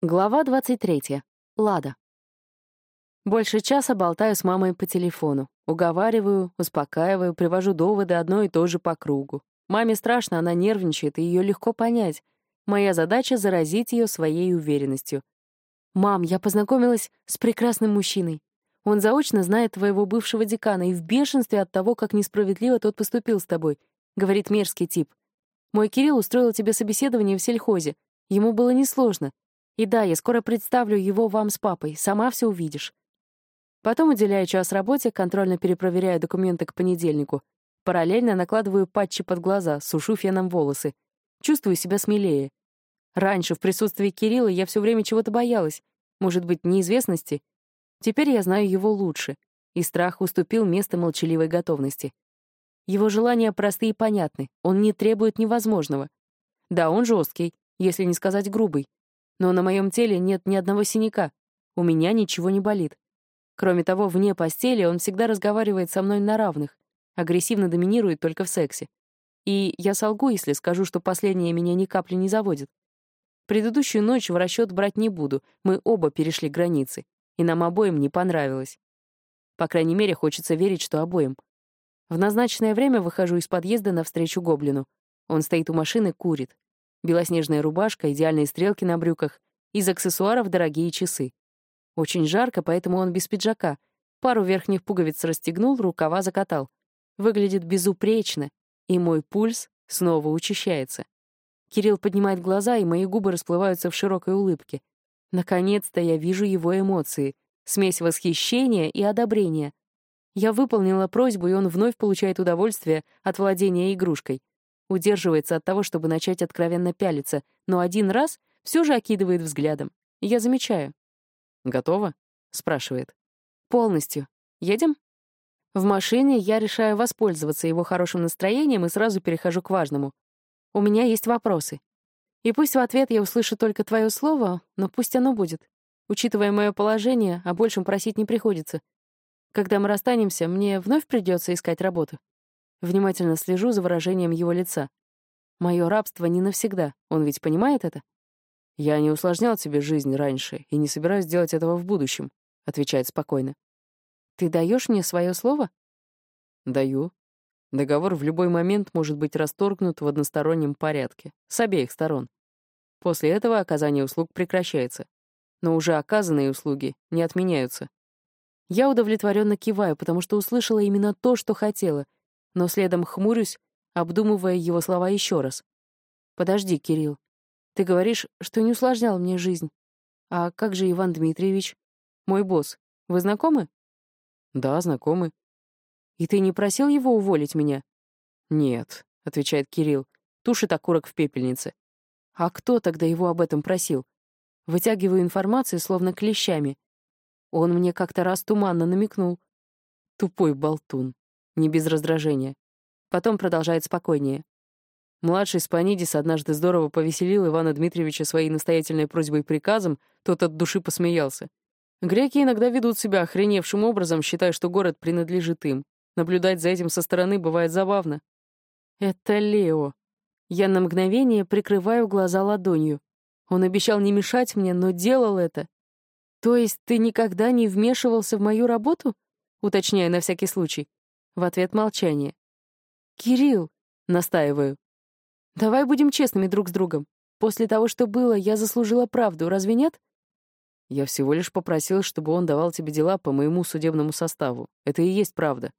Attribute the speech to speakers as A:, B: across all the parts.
A: Глава 23. Лада. Больше часа болтаю с мамой по телефону. Уговариваю, успокаиваю, привожу доводы одно и то же по кругу. Маме страшно, она нервничает, и ее легко понять. Моя задача — заразить ее своей уверенностью. «Мам, я познакомилась с прекрасным мужчиной. Он заочно знает твоего бывшего декана и в бешенстве от того, как несправедливо тот поступил с тобой», — говорит мерзкий тип. «Мой Кирилл устроил тебе собеседование в сельхозе. Ему было несложно. И да, я скоро представлю его вам с папой, сама все увидишь. Потом уделяю час работе, контрольно перепроверяю документы к понедельнику. Параллельно накладываю патчи под глаза, сушу феном волосы. Чувствую себя смелее. Раньше в присутствии Кирилла я все время чего-то боялась. Может быть, неизвестности? Теперь я знаю его лучше. И страх уступил место молчаливой готовности. Его желания просты и понятны. Он не требует невозможного. Да, он жесткий, если не сказать грубый но на моем теле нет ни одного синяка, у меня ничего не болит. Кроме того, вне постели он всегда разговаривает со мной на равных, агрессивно доминирует только в сексе. И я солгу, если скажу, что последнее меня ни капли не заводит. Предыдущую ночь в расчет брать не буду, мы оба перешли границы, и нам обоим не понравилось. По крайней мере, хочется верить, что обоим. В назначенное время выхожу из подъезда навстречу гоблину. Он стоит у машины, курит. Белоснежная рубашка, идеальные стрелки на брюках, из аксессуаров дорогие часы. Очень жарко, поэтому он без пиджака. Пару верхних пуговиц расстегнул, рукава закатал. Выглядит безупречно, и мой пульс снова учащается. Кирилл поднимает глаза, и мои губы расплываются в широкой улыбке. Наконец-то я вижу его эмоции. Смесь восхищения и одобрения. Я выполнила просьбу, и он вновь получает удовольствие от владения игрушкой удерживается от того, чтобы начать откровенно пялиться, но один раз все же окидывает взглядом. Я замечаю.
B: «Готово?» — спрашивает.
A: «Полностью. Едем?» В машине я решаю воспользоваться его хорошим настроением и сразу перехожу к важному. У меня есть вопросы. И пусть в ответ я услышу только твое слово, но пусть оно будет. Учитывая мое положение, о большем просить не приходится. Когда мы расстанемся, мне вновь придется искать работу. Внимательно слежу за выражением его лица. Мое рабство не навсегда, он ведь понимает это?
B: «Я не усложнял тебе жизнь раньше и не собираюсь делать этого в будущем», — отвечает спокойно.
A: «Ты даешь мне свое слово?»
B: «Даю. Договор в любой момент может быть расторгнут в одностороннем порядке, с обеих сторон. После этого оказание услуг прекращается. Но уже оказанные услуги не отменяются.
A: Я удовлетворенно киваю, потому что услышала именно то, что хотела — но следом хмурюсь, обдумывая его слова еще раз. «Подожди, Кирилл. Ты говоришь, что не усложнял мне жизнь. А как же Иван Дмитриевич? Мой босс. Вы знакомы?»
B: «Да, знакомы».
A: «И ты не просил его уволить меня?»
B: «Нет», — отвечает Кирилл, тушит окурок в пепельнице.
A: «А кто тогда его об этом просил?» Вытягиваю информацию, словно клещами. Он мне как-то раз туманно намекнул.
B: Тупой болтун не без раздражения. Потом продолжает спокойнее. Младший Спанидис однажды здорово повеселил Ивана Дмитриевича своей настоятельной просьбой и приказом, тот от души посмеялся. Греки иногда ведут себя охреневшим образом, считая, что город принадлежит им. Наблюдать за этим со стороны бывает забавно.
A: Это Лео. Я на мгновение прикрываю глаза ладонью. Он обещал не мешать мне, но делал это. То есть ты никогда не вмешивался в мою работу? Уточняю на всякий случай. В ответ молчание. «Кирилл!» — настаиваю. «Давай будем честными друг с другом. После того, что было, я заслужила правду, разве нет?»
B: «Я всего лишь попросил, чтобы он давал тебе дела по моему судебному составу. Это и есть правда.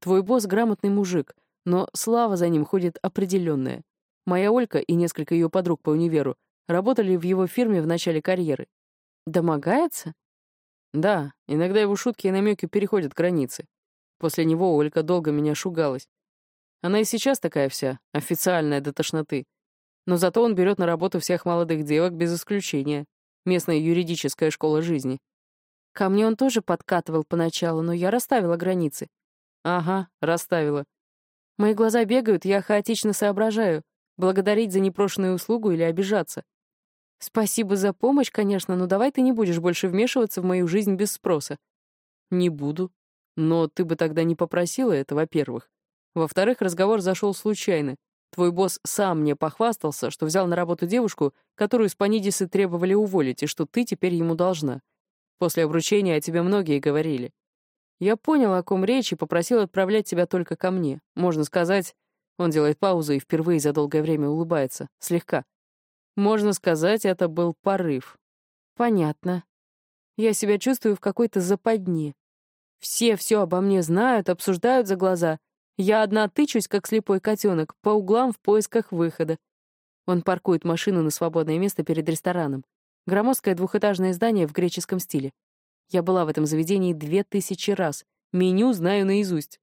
B: Твой босс — грамотный мужик, но слава за ним ходит определенная. Моя Олька и несколько ее подруг по универу работали в его фирме в начале карьеры.
A: Домогается?
B: Да, иногда его шутки и намеки переходят границы. После него Олька долго меня шугалась. Она и сейчас такая вся, официальная до тошноты. Но зато он берет на работу всех молодых девок без исключения. Местная юридическая школа жизни.
A: Ко мне он тоже подкатывал поначалу, но я расставила границы.
B: Ага, расставила.
A: Мои глаза бегают, я хаотично соображаю, благодарить за непрошенную услугу или обижаться. Спасибо за помощь, конечно, но давай ты не будешь больше вмешиваться в мою жизнь без спроса.
B: Не буду, но ты бы тогда не попросила это, во-первых. Во-вторых, разговор зашел случайно. Твой босс сам мне похвастался, что взял на работу девушку, которую Спанидисы требовали уволить, и что ты теперь ему должна. После обручения о тебе многие говорили. Я понял, о ком речь, и попросил отправлять тебя только ко мне. Можно сказать, он делает паузу и впервые за долгое время улыбается. Слегка. Можно сказать, это был порыв. Понятно. Я себя чувствую в какой-то западне. Все все обо мне знают, обсуждают за глаза. Я одна тычусь, как слепой котенок, по углам в поисках выхода. Он паркует машину на свободное место перед рестораном. Громоздкое двухэтажное здание в греческом стиле. Я была в этом заведении две тысячи раз. Меню знаю наизусть.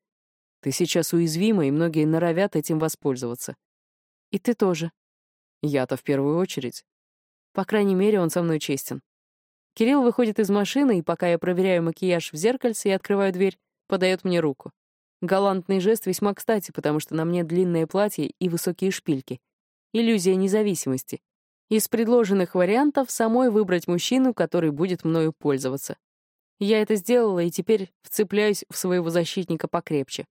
B: Ты сейчас уязвима, и многие норовят этим воспользоваться. И ты тоже. Я-то в первую очередь. По крайней мере, он со мной честен. Кирилл выходит из машины, и пока я проверяю макияж в зеркальце и открываю дверь, подает мне руку. Галантный жест весьма кстати, потому что на мне длинное платье и высокие шпильки. Иллюзия независимости. Из предложенных вариантов самой выбрать мужчину, который будет мною пользоваться. Я это сделала и теперь вцепляюсь в своего защитника покрепче.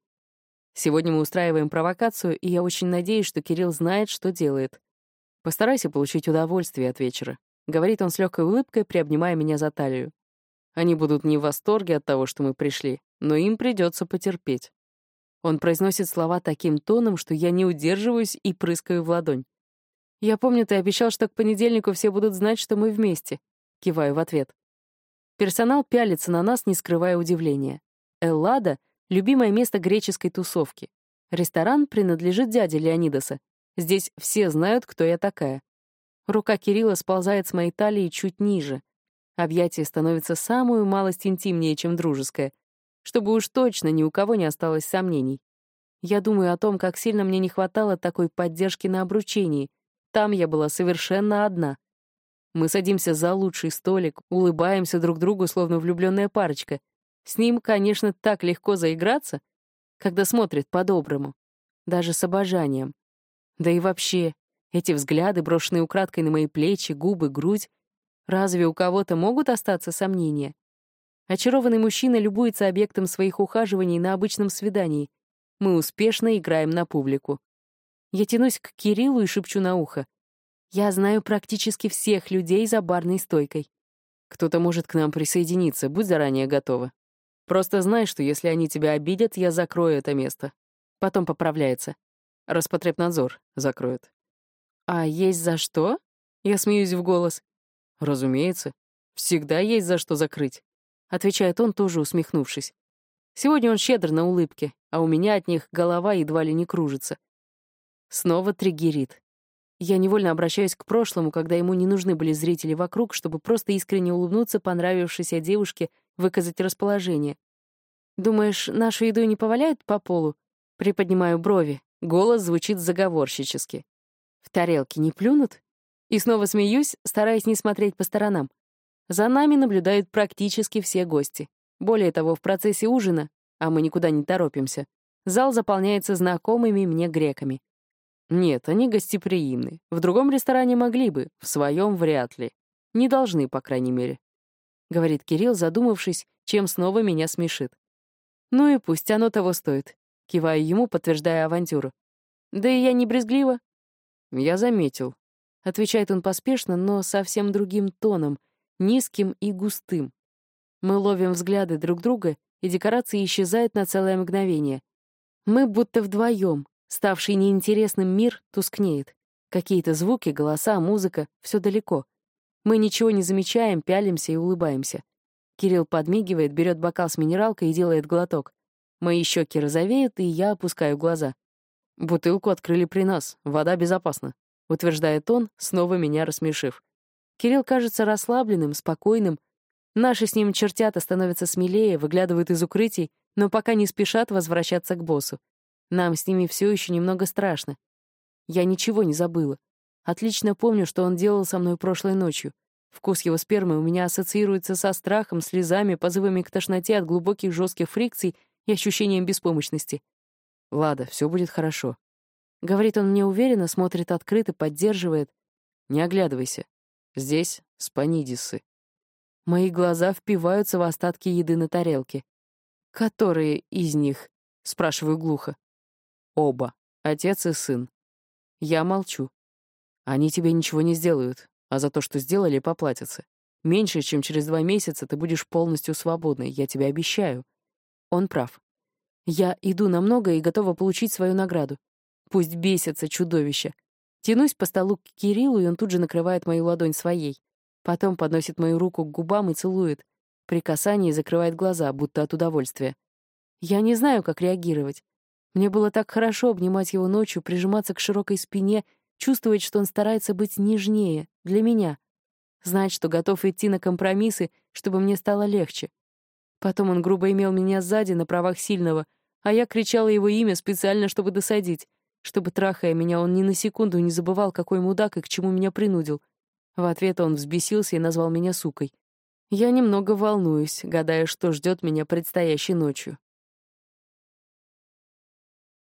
B: Сегодня мы устраиваем провокацию, и я очень надеюсь, что Кирилл знает, что делает. Постарайся получить удовольствие от вечера. Говорит он с легкой улыбкой, приобнимая меня за талию. Они будут не в восторге от того, что мы пришли, но им придется потерпеть. Он произносит слова таким тоном, что я не удерживаюсь и прыскаю в ладонь. «Я помню, ты обещал, что к понедельнику все будут знать, что мы вместе». Киваю в ответ. Персонал пялится на нас, не скрывая удивления. Эллада — любимое место греческой тусовки. Ресторан принадлежит дяде Леонидаса. Здесь все знают, кто я такая. Рука Кирилла сползает с моей талии чуть ниже. Объятие становится самую малость интимнее, чем дружеское, чтобы уж точно ни у кого не осталось сомнений. Я думаю о том, как сильно мне не хватало такой поддержки на обручении. Там я была совершенно одна. Мы садимся за лучший столик, улыбаемся друг другу, словно влюбленная парочка. С ним, конечно, так легко заиграться, когда смотрит по-доброму, даже с обожанием. Да и вообще, эти взгляды, брошенные украдкой на мои плечи, губы, грудь, разве у кого-то могут остаться сомнения? Очарованный мужчина любуется объектом своих ухаживаний на обычном свидании. Мы успешно играем на публику. Я тянусь к Кириллу и шепчу на ухо. Я знаю практически всех людей за барной стойкой. Кто-то может к нам присоединиться, будь заранее готова. Просто знай, что если они тебя обидят, я закрою это место. Потом поправляется. Роспотребнадзор закроет. А есть за что? Я смеюсь в голос. Разумеется. Всегда есть за что закрыть. Отвечает он, тоже усмехнувшись. Сегодня он щедр на улыбки, а у меня от них голова едва ли не кружится. Снова триггерит. Я невольно обращаюсь к прошлому, когда ему не нужны были зрители вокруг, чтобы просто искренне улыбнуться понравившейся девушке, выказать расположение. «Думаешь, нашу еду не поваляют по полу?» Приподнимаю брови. Голос звучит заговорщически. «В тарелке не плюнут?» И снова смеюсь, стараясь не смотреть по сторонам. За нами наблюдают практически все гости. Более того, в процессе ужина, а мы никуда не торопимся, зал заполняется знакомыми мне греками. Нет, они гостеприимны. В другом ресторане могли бы, в своем вряд ли. Не должны, по крайней мере. Говорит Кирилл, задумавшись, чем снова меня смешит. Ну и пусть оно того стоит. Киваю ему, подтверждая авантюру. Да и я не брезглива. Я заметил. Отвечает он поспешно, но совсем другим тоном, низким и густым. Мы ловим взгляды друг друга, и декорация исчезает на целое мгновение. Мы будто вдвоем, Ставший неинтересным мир тускнеет. Какие-то звуки, голоса, музыка — все далеко. Мы ничего не замечаем, пялимся и улыбаемся. Кирилл подмигивает, берет бокал с минералкой и делает глоток. Мои щеки розовеют, и я опускаю глаза. «Бутылку открыли при нас, вода безопасна», — утверждает он, снова меня рассмешив. Кирилл кажется расслабленным, спокойным. Наши с ним чертята становятся смелее, выглядывают из укрытий, но пока не спешат возвращаться к боссу. Нам с ними все еще немного страшно. Я ничего не забыла. Отлично помню, что он делал со мной прошлой ночью. Вкус его спермы у меня ассоциируется со страхом, слезами, позывами к тошноте от глубоких жестких фрикций и ощущением беспомощности. «Лада, все будет хорошо». Говорит он мне уверенно, смотрит открыто, поддерживает. «Не оглядывайся. Здесь спанидисы». Мои глаза впиваются в остатки еды на тарелке. «Которые из них?» — спрашиваю глухо. Оба, отец и сын. Я молчу. Они тебе ничего не сделают, а за то, что сделали, поплатятся. Меньше, чем через два месяца ты будешь полностью свободной, я тебе обещаю. Он прав. Я иду на многое и готова получить свою награду. Пусть бесится чудовище. Тянусь по столу к Кириллу, и он тут же накрывает мою ладонь своей. Потом подносит мою руку к губам и целует. При касании закрывает глаза, будто от удовольствия. Я не знаю, как реагировать. Мне было так хорошо обнимать его ночью, прижиматься к широкой спине, чувствовать, что он старается быть нежнее, для меня. Знать, что готов идти на компромиссы, чтобы мне стало легче. Потом он грубо имел меня сзади на правах сильного, а я кричала его имя специально, чтобы досадить. Чтобы, трахая меня, он ни на секунду не забывал, какой мудак и к чему меня принудил. В ответ он взбесился и назвал меня сукой. Я немного волнуюсь, гадая, что ждет меня предстоящей ночью.